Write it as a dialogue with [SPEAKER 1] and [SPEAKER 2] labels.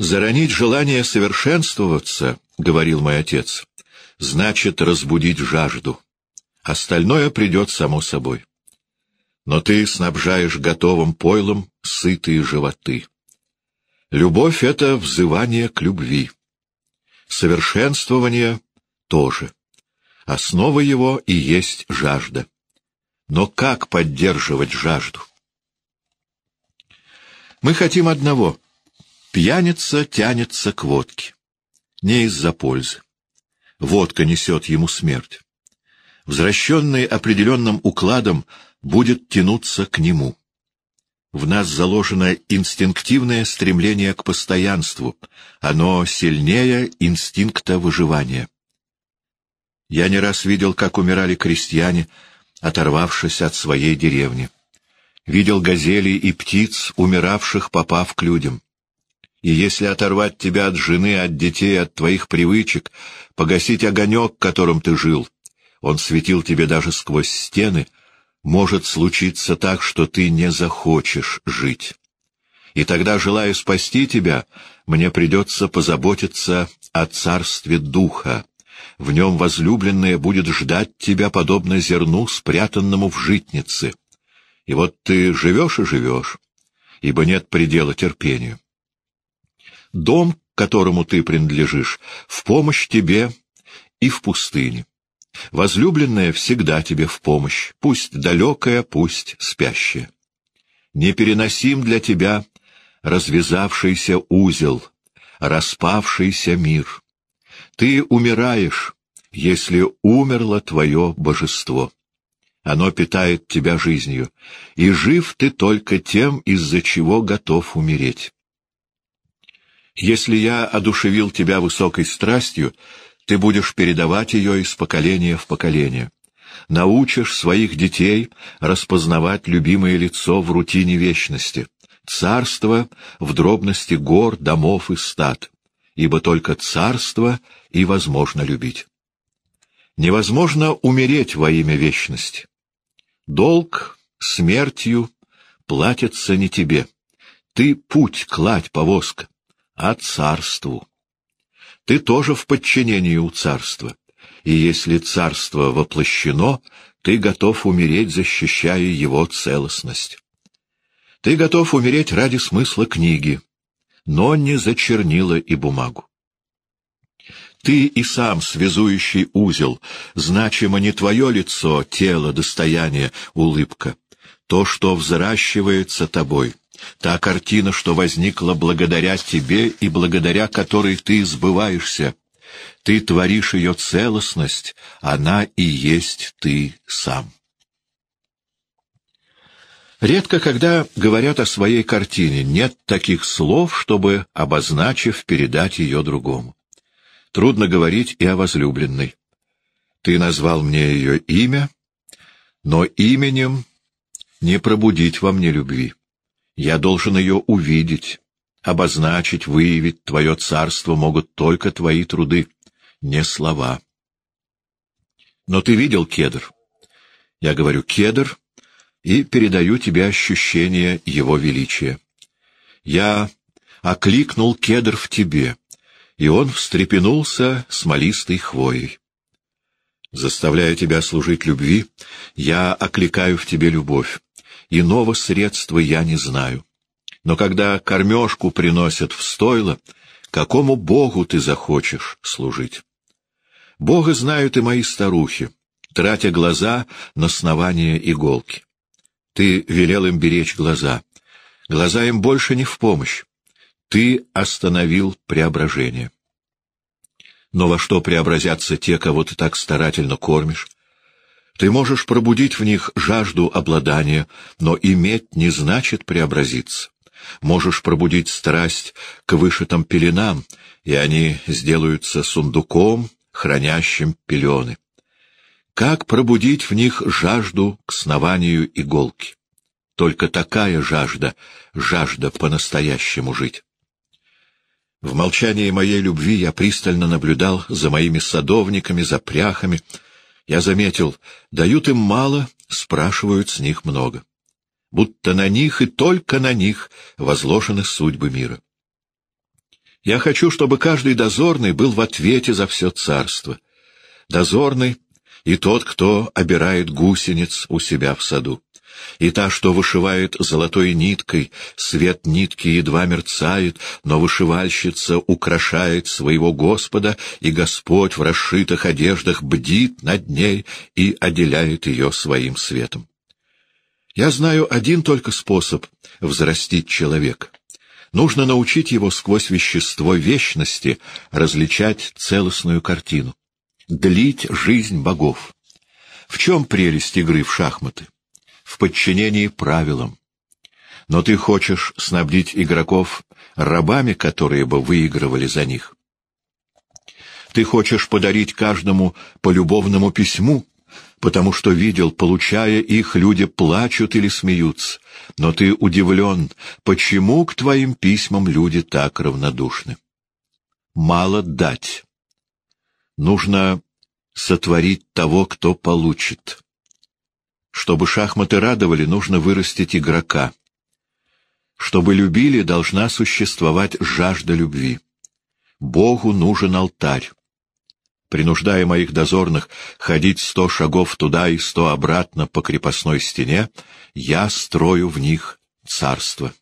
[SPEAKER 1] Заронить желание совершенствоваться, — говорил мой отец, — значит разбудить жажду. Остальное придет само собой. Но ты снабжаешь готовым пойлом сытые животы. Любовь — это взывание к любви. Совершенствование тоже. Основа его и есть жажда. Но как поддерживать жажду? Мы хотим одного. Пьяница тянется к водке. Не из-за пользы. Водка несет ему смерть. Возвращенный определенным укладом будет тянуться к нему. В нас заложено инстинктивное стремление к постоянству. Оно сильнее инстинкта выживания. Я не раз видел, как умирали крестьяне, оторвавшись от своей деревни. Видел газелей и птиц, умиравших, попав к людям. И если оторвать тебя от жены, от детей, от твоих привычек, погасить огонек, которым ты жил, он светил тебе даже сквозь стены, может случиться так, что ты не захочешь жить. И тогда, желая спасти тебя, мне придется позаботиться о царстве духа. В нем возлюбленная будет ждать тебя, подобно зерну, спрятанному в житнице. И вот ты живешь и живешь, ибо нет предела терпению. Дом, которому ты принадлежишь, в помощь тебе и в пустыне. Возлюбленная всегда тебе в помощь, пусть далекая, пусть спящая. Непереносим для тебя развязавшийся узел, распавшийся мир. Ты умираешь, если умерло твое божество. Оно питает тебя жизнью, и жив ты только тем, из-за чего готов умереть. Если я одушевил тебя высокой страстью, ты будешь передавать ее из поколения в поколение. Научишь своих детей распознавать любимое лицо в рутине вечности, царство в дробности гор, домов и стад, ибо только царство и возможно любить. Невозможно умереть во имя вечности. Долг смертью платится не тебе. Ты путь кладь повозка а царству. Ты тоже в подчинении у царства, и если царство воплощено, ты готов умереть, защищая его целостность. Ты готов умереть ради смысла книги, но не за чернила и бумагу. Ты и сам связующий узел, значимо не твое лицо, тело, достояние, улыбка, то, что взращивается тобой, Та картина, что возникла благодаря тебе и благодаря которой ты сбываешься. Ты творишь ее целостность, она и есть ты сам. Редко, когда говорят о своей картине, нет таких слов, чтобы, обозначив, передать ее другому. Трудно говорить и о возлюбленной. Ты назвал мне ее имя, но именем не пробудить во мне любви. Я должен ее увидеть, обозначить, выявить. Твое царство могут только твои труды, не слова. Но ты видел кедр? Я говорю «кедр» и передаю тебе ощущение его величия. Я окликнул кедр в тебе, и он встрепенулся смолистой хвоей. Заставляя тебя служить любви, я окликаю в тебе любовь. Иного средства я не знаю. Но когда кормежку приносят в стойло, какому богу ты захочешь служить? Бога знают и мои старухи, тратя глаза на снование иголки. Ты велел им беречь глаза. Глаза им больше не в помощь. Ты остановил преображение. Но во что преобразятся те, кого ты так старательно кормишь? Ты можешь пробудить в них жажду обладания, но иметь не значит преобразиться. Можешь пробудить страсть к вышитым пеленам, и они сделаются сундуком, хранящим пелены. Как пробудить в них жажду к снованию иголки? Только такая жажда, жажда по-настоящему жить. В молчании моей любви я пристально наблюдал за моими садовниками, за пряхами, я заметил, дают им мало, спрашивают с них много. Будто на них и только на них возложены судьбы мира. Я хочу, чтобы каждый дозорный был в ответе за все царство. Дозорный и тот, кто обирает гусениц у себя в саду и та, что вышивает золотой ниткой, свет нитки едва мерцает, но вышивальщица украшает своего Господа, и Господь в расшитых одеждах бдит над ней и отделяет ее своим светом. Я знаю один только способ взрастить человека. Нужно научить его сквозь вещество вечности различать целостную картину, длить жизнь богов. В чем прелесть игры в шахматы? В подчинении правилам. Но ты хочешь снабдить игроков рабами, которые бы выигрывали за них. Ты хочешь подарить каждому по любовному письму, потому что видел, получая их, люди плачут или смеются, но ты удивлен, почему к твоим письмам люди так равнодушны. Мало дать. Нужно сотворить того, кто получит. Чтобы шахматы радовали, нужно вырастить игрока. Чтобы любили, должна существовать жажда любви. Богу нужен алтарь. Принуждая моих дозорных ходить сто шагов туда и сто обратно по крепостной стене, я строю в них царство.